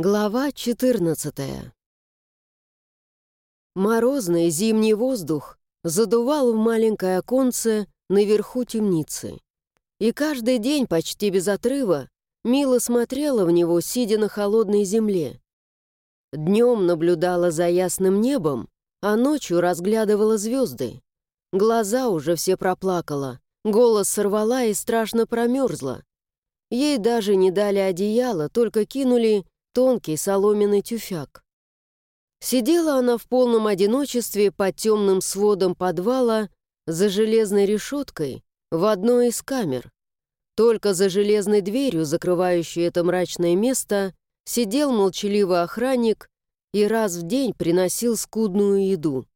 Глава 14 Морозный зимний воздух задувал в маленькое оконце наверху темницы. И каждый день почти без отрыва Мила смотрела в него, сидя на холодной земле. Днем наблюдала за ясным небом, а ночью разглядывала звезды. Глаза уже все проплакала, голос сорвала и страшно промерзла. Ей даже не дали одеяло, только кинули тонкий соломенный тюфяк. Сидела она в полном одиночестве под темным сводом подвала за железной решеткой в одной из камер. Только за железной дверью, закрывающей это мрачное место, сидел молчаливый охранник и раз в день приносил скудную еду.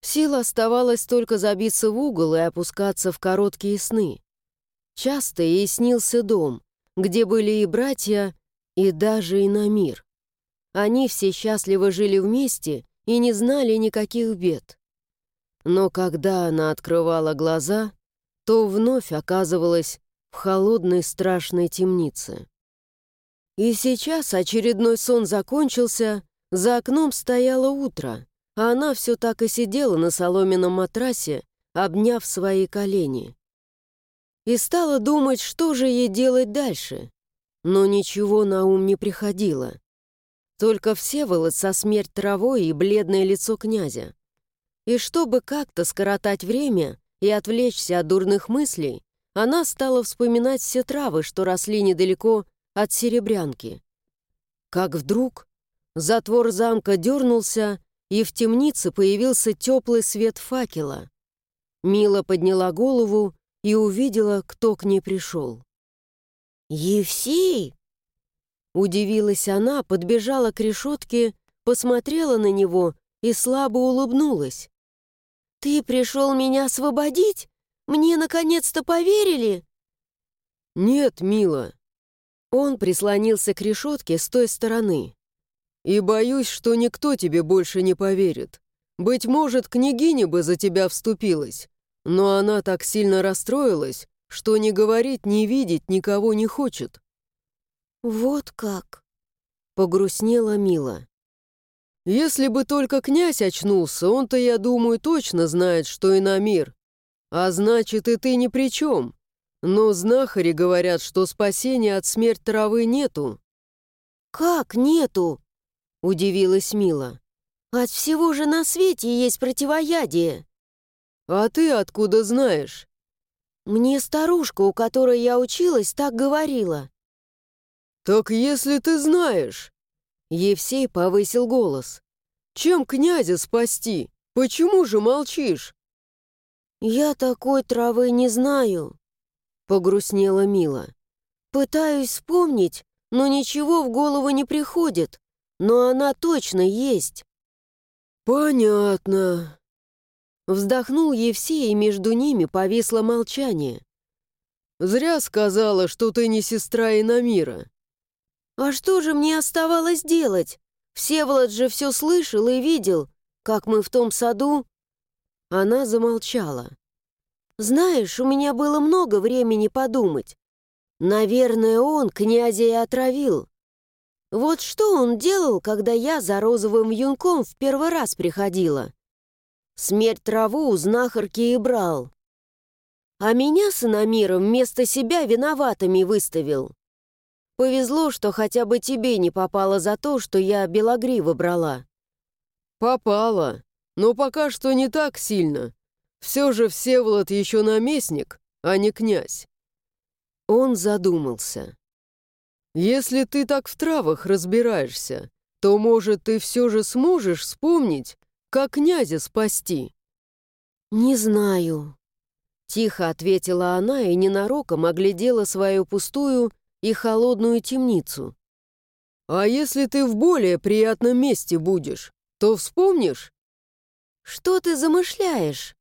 Сила оставалась только забиться в угол и опускаться в короткие сны. Часто ей снился дом, где были и братья, и даже и на мир. Они все счастливо жили вместе и не знали никаких бед. Но когда она открывала глаза, то вновь оказывалась в холодной страшной темнице. И сейчас очередной сон закончился, за окном стояло утро, а она все так и сидела на соломенном матрасе, обняв свои колени. И стала думать, что же ей делать дальше но ничего на ум не приходило. Только Всеволод со смерть травой и бледное лицо князя. И чтобы как-то скоротать время и отвлечься от дурных мыслей, она стала вспоминать все травы, что росли недалеко от Серебрянки. Как вдруг затвор замка дернулся, и в темнице появился теплый свет факела. Мила подняла голову и увидела, кто к ней пришел. «Евсей!» Удивилась она, подбежала к решетке, посмотрела на него и слабо улыбнулась. «Ты пришел меня освободить? Мне наконец-то поверили?» «Нет, мила». Он прислонился к решетке с той стороны. «И боюсь, что никто тебе больше не поверит. Быть может, княгиня бы за тебя вступилась, но она так сильно расстроилась, что ни говорить, ни видеть никого не хочет». «Вот как!» — погрустнела Мила. «Если бы только князь очнулся, он-то, я думаю, точно знает, что и на мир. А значит, и ты ни при чем. Но знахари говорят, что спасения от смерти травы нету». «Как нету?» — удивилась Мила. «От всего же на свете есть противоядие». «А ты откуда знаешь?» Мне старушка, у которой я училась, так говорила. «Так если ты знаешь...» Евсей повысил голос. «Чем князя спасти? Почему же молчишь?» «Я такой травы не знаю», — погрустнела Мила. «Пытаюсь вспомнить, но ничего в голову не приходит. Но она точно есть». «Понятно», Вздохнул Евсей, и между ними повисло молчание. «Зря сказала, что ты не сестра Инамира». «А что же мне оставалось делать? Всеволод же все слышал и видел, как мы в том саду...» Она замолчала. «Знаешь, у меня было много времени подумать. Наверное, он князя и отравил. Вот что он делал, когда я за розовым юнком в первый раз приходила?» Смерть траву у знахарки и брал. А меня с иномиром вместо себя виноватыми выставил. Повезло, что хотя бы тебе не попало за то, что я белогрива брала. Попало, но пока что не так сильно. Все же Всеволод еще наместник, а не князь. Он задумался. «Если ты так в травах разбираешься, то, может, ты все же сможешь вспомнить, как князя спасти?» «Не знаю», — тихо ответила она и ненароком оглядела свою пустую и холодную темницу. «А если ты в более приятном месте будешь, то вспомнишь?» «Что ты замышляешь?»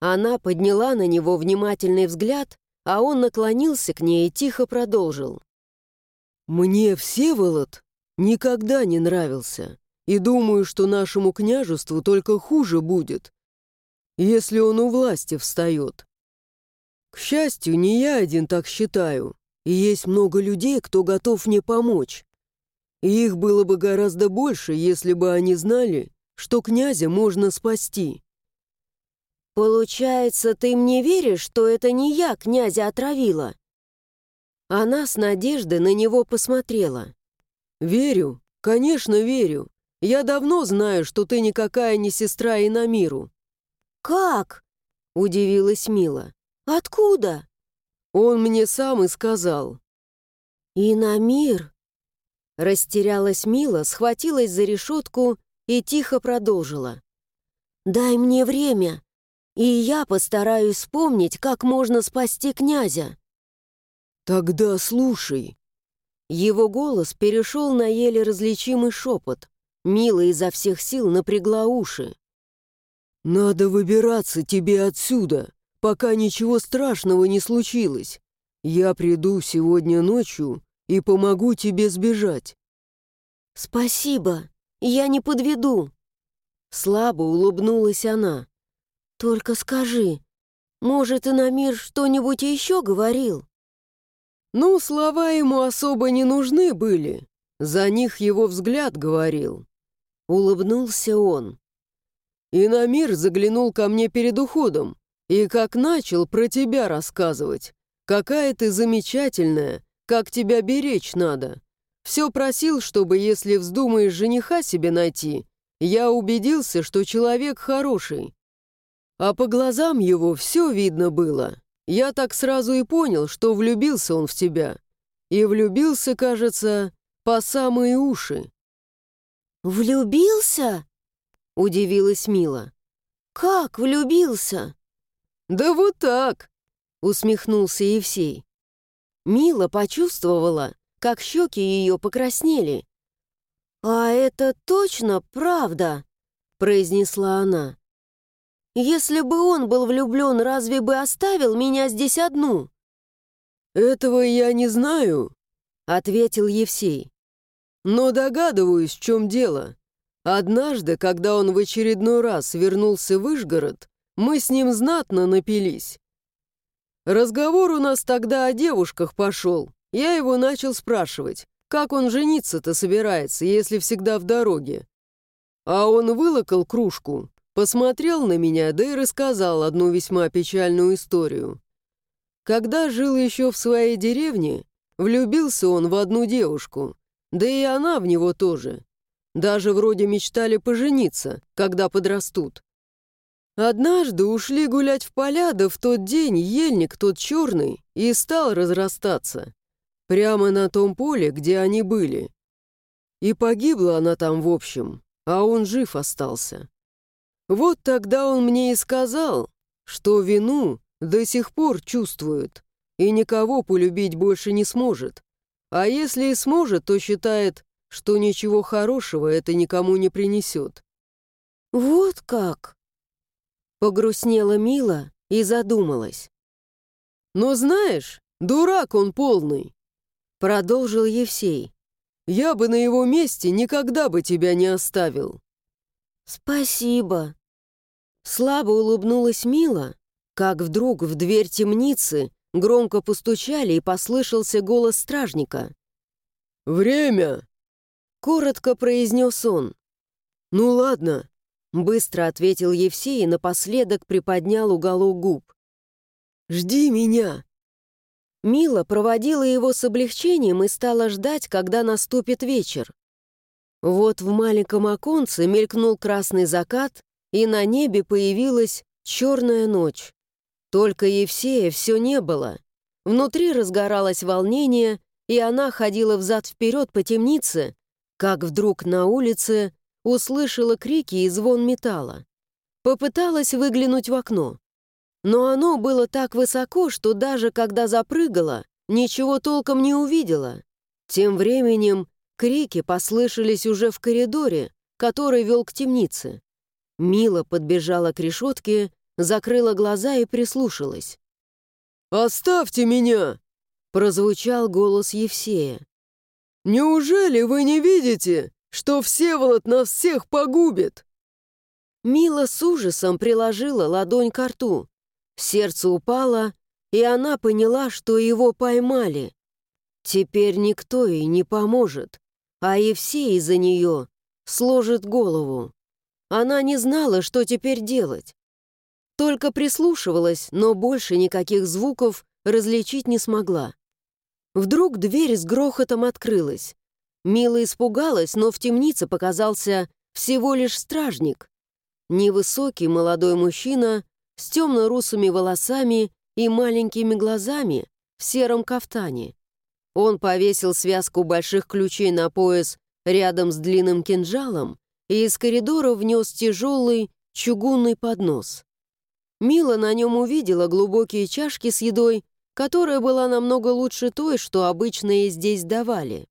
Она подняла на него внимательный взгляд, а он наклонился к ней и тихо продолжил. «Мне Всеволод никогда не нравился и думаю, что нашему княжеству только хуже будет, если он у власти встает. К счастью, не я один так считаю, и есть много людей, кто готов мне помочь. И их было бы гораздо больше, если бы они знали, что князя можно спасти. «Получается, ты мне веришь, что это не я князя отравила?» Она с надеждой на него посмотрела. «Верю, конечно, верю. Я давно знаю, что ты никакая не сестра Инамиру». «Как?» — удивилась Мила. «Откуда?» «Он мне сам и сказал». «Инамир?» Растерялась Мила, схватилась за решетку и тихо продолжила. «Дай мне время, и я постараюсь вспомнить, как можно спасти князя». «Тогда слушай». Его голос перешел на еле различимый шепот. Мила изо всех сил напрягла уши. «Надо выбираться тебе отсюда, пока ничего страшного не случилось. Я приду сегодня ночью и помогу тебе сбежать». «Спасибо, я не подведу». Слабо улыбнулась она. «Только скажи, может, и на мир что-нибудь еще говорил?» Ну, слова ему особо не нужны были. За них его взгляд говорил. Улыбнулся он. И на мир заглянул ко мне перед уходом, и как начал про тебя рассказывать. Какая ты замечательная, как тебя беречь надо. Все просил, чтобы, если вздумаешь жениха себе найти, я убедился, что человек хороший. А по глазам его все видно было. Я так сразу и понял, что влюбился он в тебя. И влюбился, кажется, по самые уши. «Влюбился?» — удивилась Мила. «Как влюбился?» «Да вот так!» — усмехнулся Евсей. Мила почувствовала, как щеки ее покраснели. «А это точно правда?» — произнесла она. «Если бы он был влюблен, разве бы оставил меня здесь одну?» «Этого я не знаю», — ответил Евсей. «Но догадываюсь, в чем дело. Однажды, когда он в очередной раз вернулся в Ижгород, мы с ним знатно напились. Разговор у нас тогда о девушках пошел. Я его начал спрашивать, как он жениться-то собирается, если всегда в дороге. А он вылокал кружку, посмотрел на меня, да и рассказал одну весьма печальную историю. Когда жил еще в своей деревне, влюбился он в одну девушку, да и она в него тоже. Даже вроде мечтали пожениться, когда подрастут. Однажды ушли гулять в поля, да в тот день ельник тот черный и стал разрастаться. Прямо на том поле, где они были. И погибла она там в общем, а он жив остался. Вот тогда он мне и сказал, что вину до сих пор чувствует и никого полюбить больше не сможет. А если и сможет, то считает, что ничего хорошего это никому не принесет. «Вот как!» Погрустнела Мила и задумалась. «Но знаешь, дурак он полный!» Продолжил Евсей. «Я бы на его месте никогда бы тебя не оставил». «Спасибо». Слабо улыбнулась Мила, как вдруг в дверь темницы громко постучали и послышался голос стражника. «Время!» — коротко произнес он. «Ну ладно, Быстро ответил Евсей и напоследок приподнял уголок губ. «Жди меня!» Мила проводила его с облегчением и стала ждать, когда наступит вечер. Вот в маленьком оконце мелькнул красный закат, и на небе появилась черная ночь. Только Евсея все не было. Внутри разгоралось волнение, и она ходила взад-вперед по темнице, как вдруг на улице услышала крики и звон металла. Попыталась выглянуть в окно. Но оно было так высоко, что даже когда запрыгала, ничего толком не увидела. Тем временем крики послышались уже в коридоре, который вел к темнице. Мила подбежала к решетке, закрыла глаза и прислушалась. «Оставьте меня!» — прозвучал голос Евсея. «Неужели вы не видите, что Всеволод нас всех погубит!» Мила с ужасом приложила ладонь к рту. Сердце упало, и она поняла, что его поймали. Теперь никто ей не поможет. а Евсей из-за нее сложит голову. Она не знала, что теперь делать. Только прислушивалась, но больше никаких звуков различить не смогла. Вдруг дверь с грохотом открылась. Мила испугалась, но в темнице показался всего лишь стражник. Невысокий молодой мужчина с темно-русыми волосами и маленькими глазами в сером кафтане. Он повесил связку больших ключей на пояс рядом с длинным кинжалом и из коридора внес тяжелый чугунный поднос. Мила на нем увидела глубокие чашки с едой, которая была намного лучше той, что обычно ей здесь давали.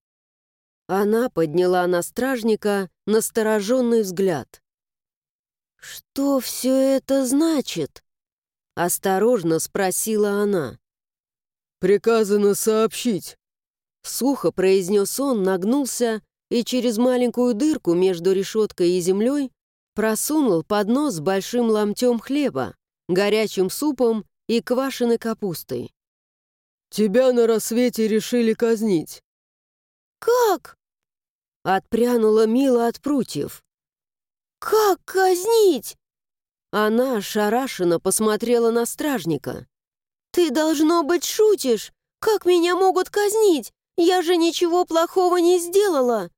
Она подняла на стражника настороженный взгляд. «Что все это значит?» — осторожно спросила она. «Приказано сообщить», — сухо произнес он, нагнулся и через маленькую дырку между решеткой и землей просунул поднос с большим ломтем хлеба, горячим супом и квашеной капустой. «Тебя на рассвете решили казнить». «Как?» — отпрянула Мила от прутьев. «Как казнить?» Она ошарашенно посмотрела на стражника. «Ты, должно быть, шутишь! Как меня могут казнить? Я же ничего плохого не сделала!»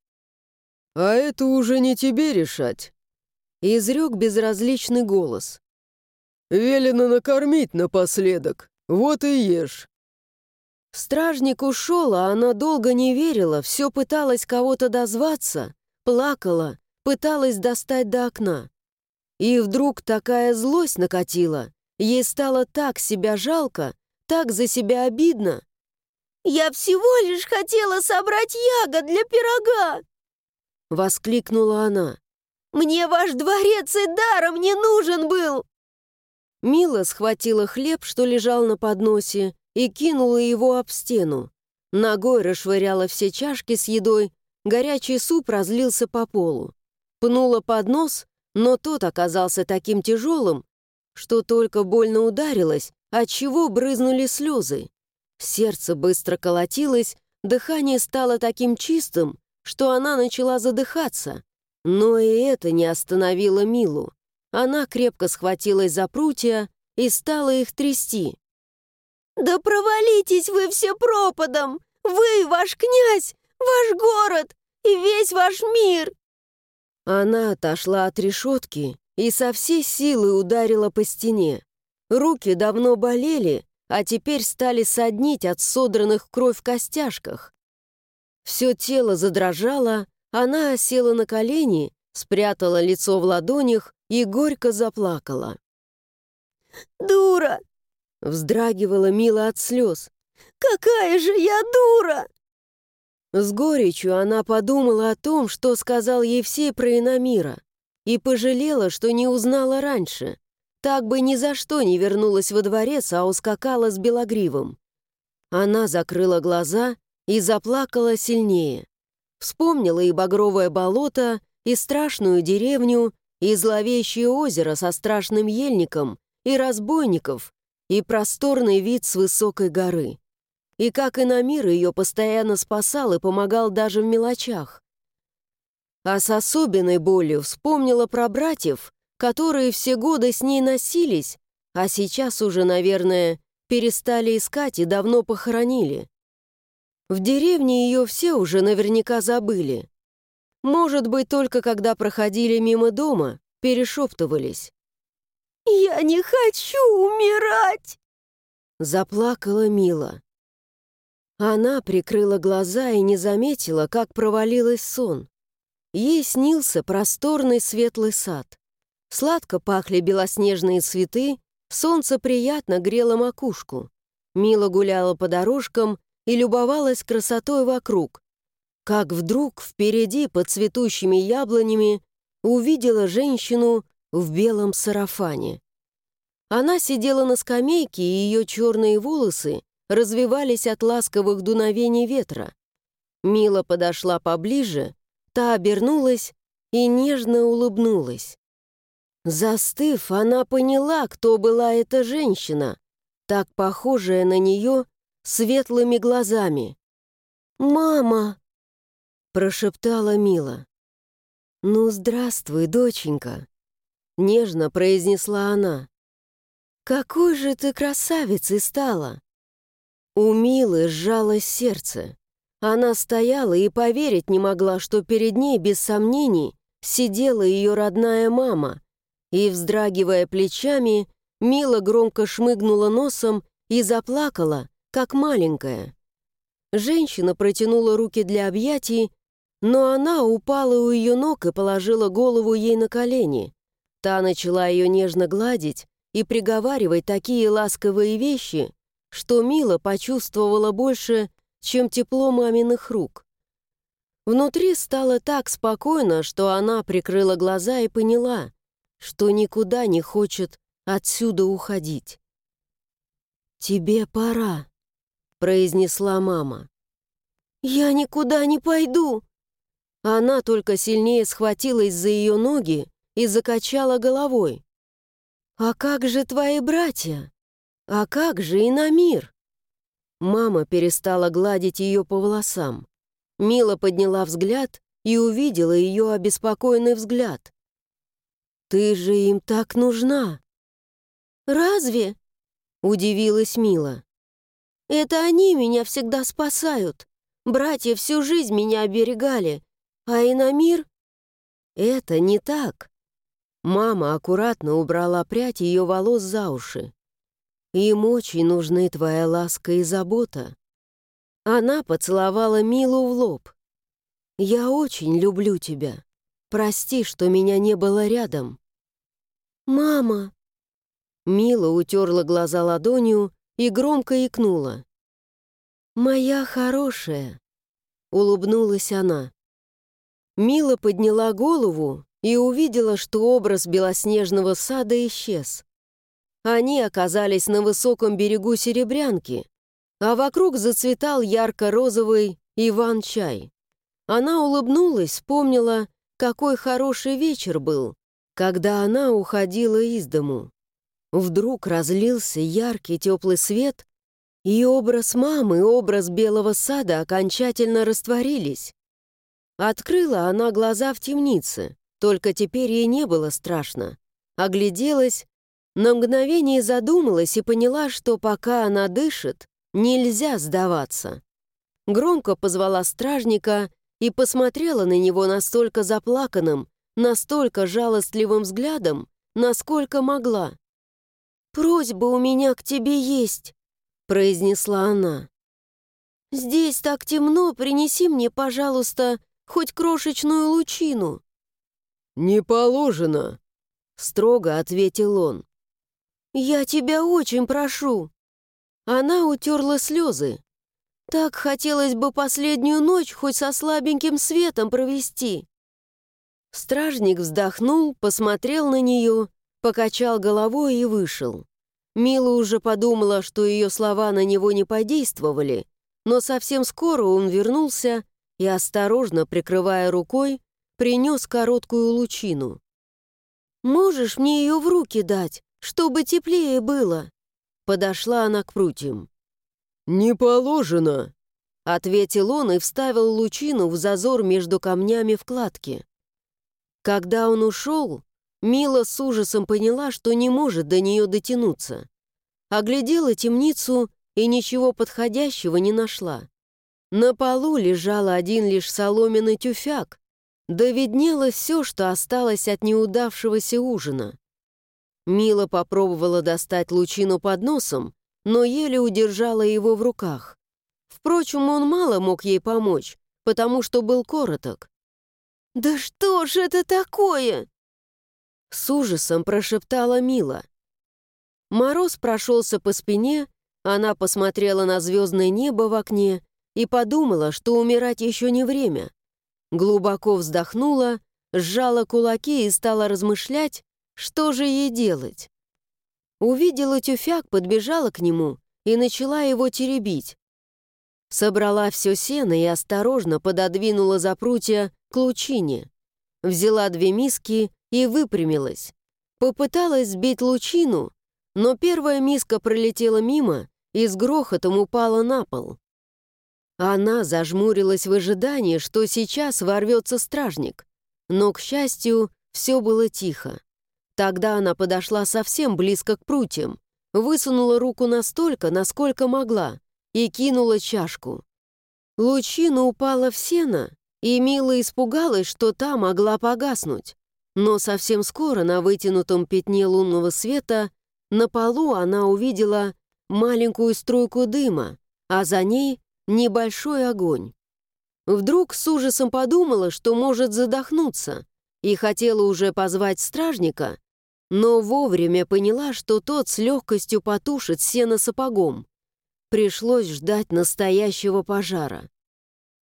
«А это уже не тебе решать», — изрек безразличный голос. «Велено накормить напоследок, вот и ешь». Стражник ушел, а она долго не верила, все пыталась кого-то дозваться, плакала, пыталась достать до окна. И вдруг такая злость накатила. Ей стало так себя жалко, так за себя обидно. «Я всего лишь хотела собрать ягод для пирога!» Воскликнула она. «Мне ваш дворец и даром не нужен был!» Мила схватила хлеб, что лежал на подносе, и кинула его об стену. Ногой расшвыряла все чашки с едой, горячий суп разлился по полу. Пнула поднос, но тот оказался таким тяжелым, что только больно ударилась, отчего брызнули слезы. Сердце быстро колотилось, дыхание стало таким чистым, что она начала задыхаться. Но и это не остановило Милу. Она крепко схватилась за прутья и стала их трясти. «Да провалитесь вы все пропадом! Вы, ваш князь, ваш город и весь ваш мир!» Она отошла от решетки и со всей силы ударила по стене. Руки давно болели, а теперь стали соднить от содранных кровь в костяшках. Все тело задрожало, она осела на колени, спрятала лицо в ладонях и горько заплакала. «Дура!» — вздрагивала Мила от слез. «Какая же я дура!» С горечью она подумала о том, что сказал ей все про Инамира, и пожалела, что не узнала раньше. Так бы ни за что не вернулась во дворец, а ускакала с Белогривом. Она закрыла глаза и заплакала сильнее. Вспомнила и багровое болото, и страшную деревню, и зловещее озеро со страшным ельником, и разбойников, и просторный вид с высокой горы и как Инамир ее постоянно спасал и помогал даже в мелочах. А с особенной болью вспомнила про братьев, которые все годы с ней носились, а сейчас уже, наверное, перестали искать и давно похоронили. В деревне ее все уже наверняка забыли. Может быть, только когда проходили мимо дома, перешептывались. «Я не хочу умирать!» Заплакала Мила. Она прикрыла глаза и не заметила, как провалилась сон. Ей снился просторный светлый сад. Сладко пахли белоснежные цветы, солнце приятно грело макушку. Мила гуляла по дорожкам и любовалась красотой вокруг. Как вдруг впереди, под цветущими яблонями, увидела женщину в белом сарафане. Она сидела на скамейке, и ее черные волосы развивались от ласковых дуновений ветра. Мила подошла поближе, та обернулась и нежно улыбнулась. Застыв, она поняла, кто была эта женщина, так похожая на нее светлыми глазами. «Мама!» Прошептала Мила. «Ну, здравствуй, доченька», — нежно произнесла она. «Какой же ты красавицей стала!» У Милы сжалось сердце. Она стояла и поверить не могла, что перед ней, без сомнений, сидела ее родная мама, и, вздрагивая плечами, Мила громко шмыгнула носом и заплакала, как маленькая. Женщина протянула руки для объятий, но она упала у ее ног и положила голову ей на колени. Та начала ее нежно гладить и приговаривать такие ласковые вещи, что Мила почувствовала больше, чем тепло маминых рук. Внутри стало так спокойно, что она прикрыла глаза и поняла, что никуда не хочет отсюда уходить. «Тебе пора», — произнесла мама. «Я никуда не пойду!» Она только сильнее схватилась за ее ноги и закачала головой. «А как же твои братья? А как же и на мир?» Мама перестала гладить ее по волосам. Мила подняла взгляд и увидела ее обеспокоенный взгляд. «Ты же им так нужна!» «Разве?» — удивилась Мила. «Это они меня всегда спасают. Братья всю жизнь меня оберегали, а и на мир...» «Это не так!» Мама аккуратно убрала прядь ее волос за уши. «Им очень нужны твоя ласка и забота». Она поцеловала Милу в лоб. «Я очень люблю тебя. Прости, что меня не было рядом». «Мама!» Мила утерла глаза ладонью и громко икнула. «Моя хорошая!» — улыбнулась она. Мила подняла голову и увидела, что образ белоснежного сада исчез. Они оказались на высоком берегу Серебрянки, а вокруг зацветал ярко-розовый Иван-чай. Она улыбнулась, вспомнила, какой хороший вечер был, когда она уходила из дому. Вдруг разлился яркий теплый свет, и образ мамы, образ белого сада окончательно растворились. Открыла она глаза в темнице, только теперь ей не было страшно. Огляделась, на мгновение задумалась и поняла, что пока она дышит, нельзя сдаваться. Громко позвала стражника и посмотрела на него настолько заплаканным, настолько жалостливым взглядом, насколько могла. «Просьба у меня к тебе есть», — произнесла она. «Здесь так темно, принеси мне, пожалуйста, хоть крошечную лучину». «Не положено», — строго ответил он. «Я тебя очень прошу». Она утерла слезы. «Так хотелось бы последнюю ночь хоть со слабеньким светом провести». Стражник вздохнул, посмотрел на нее покачал головой и вышел. Мила уже подумала, что ее слова на него не подействовали, но совсем скоро он вернулся и, осторожно прикрывая рукой, принес короткую лучину. «Можешь мне ее в руки дать, чтобы теплее было?» Подошла она к прутьям. «Не положено», — ответил он и вставил лучину в зазор между камнями в кладке. Когда он ушел, Мила с ужасом поняла, что не может до нее дотянуться. Оглядела темницу и ничего подходящего не нашла. На полу лежал один лишь соломенный тюфяк, да виднело все, что осталось от неудавшегося ужина. Мила попробовала достать лучину под носом, но еле удержала его в руках. Впрочем, он мало мог ей помочь, потому что был короток. «Да что ж это такое?» С ужасом прошептала Мила. Мороз прошелся по спине, она посмотрела на звездное небо в окне и подумала, что умирать еще не время. Глубоко вздохнула, сжала кулаки и стала размышлять, что же ей делать. Увидела тюфяк, подбежала к нему и начала его теребить. Собрала все сено и осторожно пододвинула за прутья к лучине. Взяла две миски и выпрямилась. Попыталась сбить лучину, но первая миска пролетела мимо и с грохотом упала на пол. Она зажмурилась в ожидании, что сейчас ворвется стражник. Но, к счастью, все было тихо. Тогда она подошла совсем близко к прутьям, высунула руку настолько, насколько могла, и кинула чашку. Лучина упала в сено, и Мила испугалась, что та могла погаснуть. Но совсем скоро на вытянутом пятне лунного света на полу она увидела маленькую струйку дыма, а за ней небольшой огонь. Вдруг с ужасом подумала, что может задохнуться, и хотела уже позвать стражника, но вовремя поняла, что тот с легкостью потушит сено сапогом. Пришлось ждать настоящего пожара.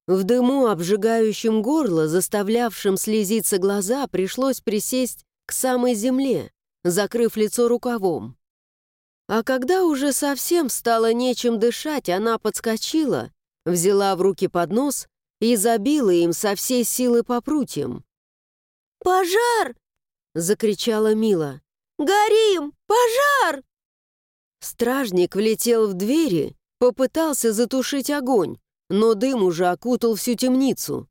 В дыму, обжигающем горло, заставлявшем слезиться глаза, пришлось присесть к самой земле, закрыв лицо рукавом. А когда уже совсем стало нечем дышать, она подскочила, взяла в руки поднос и забила им со всей силы по прутьям. «Пожар!» — закричала Мила. «Горим! Пожар!» Стражник влетел в двери, попытался затушить огонь, но дым уже окутал всю темницу.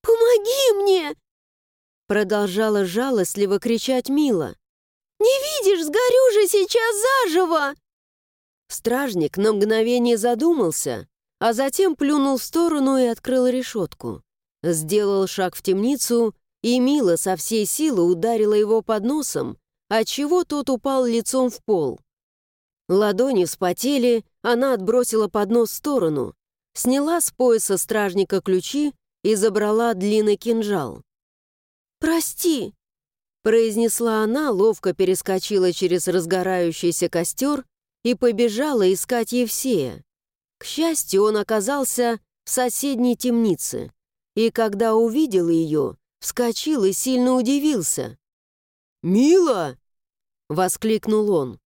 «Помоги мне!» Продолжала жалостливо кричать Мила. «Не видишь, сгорю же сейчас заживо!» Стражник на мгновение задумался, а затем плюнул в сторону и открыл решетку. Сделал шаг в темницу, и Мила со всей силы ударила его под носом, отчего тот упал лицом в пол. Ладони вспотели, она отбросила поднос в сторону, сняла с пояса стражника ключи и забрала длинный кинжал. «Прости!» — произнесла она, ловко перескочила через разгорающийся костер и побежала искать Евсея. К счастью, он оказался в соседней темнице, и когда увидел ее, вскочил и сильно удивился. «Мила!» — воскликнул он.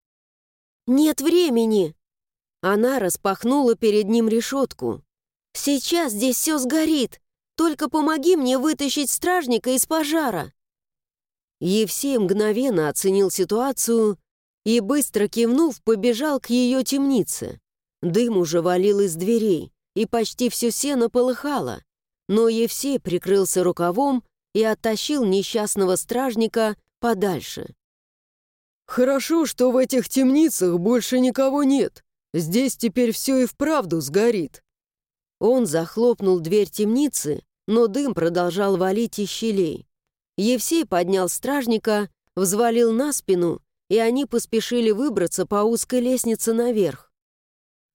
«Нет времени!» Она распахнула перед ним решетку. «Сейчас здесь все сгорит. Только помоги мне вытащить стражника из пожара». Евсей мгновенно оценил ситуацию и, быстро кивнув, побежал к ее темнице. Дым уже валил из дверей, и почти все сено полыхало. Но Евсей прикрылся рукавом и оттащил несчастного стражника подальше. «Хорошо, что в этих темницах больше никого нет», Здесь теперь все и вправду сгорит». Он захлопнул дверь темницы, но дым продолжал валить из щелей. Евсей поднял стражника, взвалил на спину, и они поспешили выбраться по узкой лестнице наверх.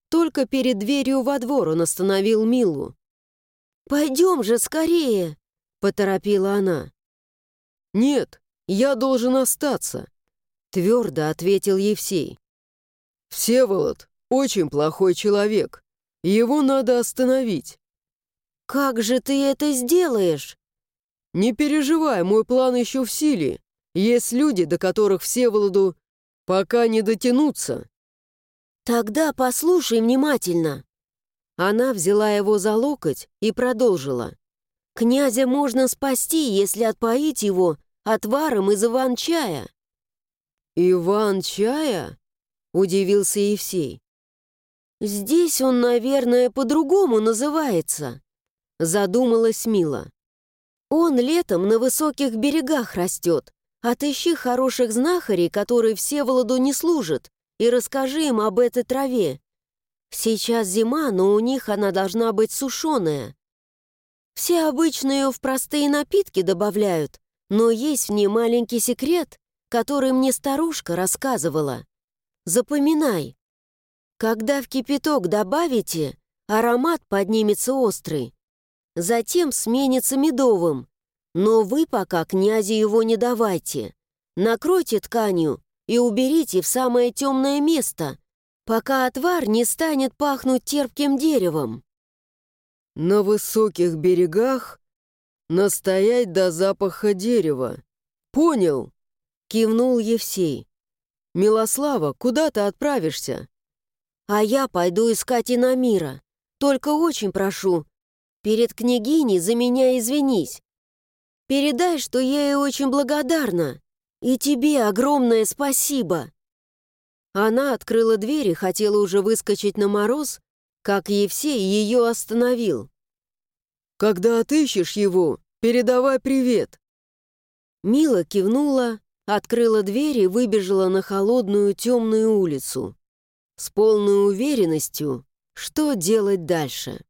Только перед дверью во двор он остановил Милу. «Пойдем же скорее!» — поторопила она. «Нет, я должен остаться», — твердо ответил Евсей. «Всеволод, очень плохой человек. Его надо остановить». «Как же ты это сделаешь?» «Не переживай, мой план еще в силе. Есть люди, до которых Всеволоду пока не дотянуться». «Тогда послушай внимательно». Она взяла его за локоть и продолжила. «Князя можно спасти, если отпоить его отваром из Иван-чая». «Иван-чая?» — удивился Евсей. «Здесь он, наверное, по-другому называется», — задумалась Мила. «Он летом на высоких берегах растет. Отыщи хороших знахарей, которые Всеволоду не служат, и расскажи им об этой траве. Сейчас зима, но у них она должна быть сушеная. Все обычно ее в простые напитки добавляют, но есть в ней маленький секрет, который мне старушка рассказывала. Запоминай, когда в кипяток добавите, аромат поднимется острый. Затем сменится медовым. Но вы пока князю его не давайте. Накройте тканью и уберите в самое темное место, пока отвар не станет пахнуть терпким деревом. На высоких берегах настоять до запаха дерева. Понял? Кивнул Евсей. Милослава, куда ты отправишься? А я пойду искать Инамира. Только очень прошу, перед княгиней за меня извинись. Передай, что я ей очень благодарна. И тебе огромное спасибо». Она открыла дверь и хотела уже выскочить на мороз, как Евсей ее остановил. «Когда отыщешь его, передавай привет!» Мила кивнула, открыла дверь и выбежала на холодную темную улицу. С полной уверенностью, что делать дальше.